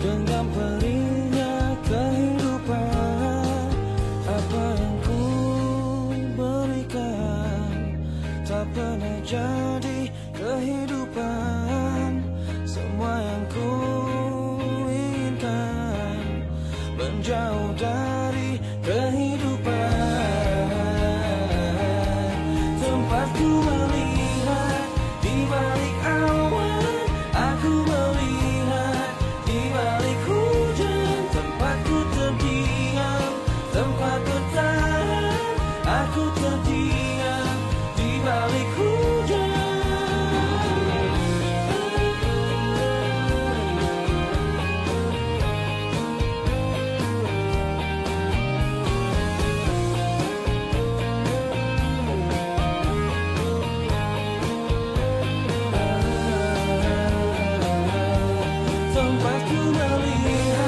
dengan perihnya kehidupan. Apa yang ku berikan tak pernah jadi kehidupan. Semua yang ku inginkan menjauh dari kehidupan. Tempatku di balik hujan. Tempatku melihat.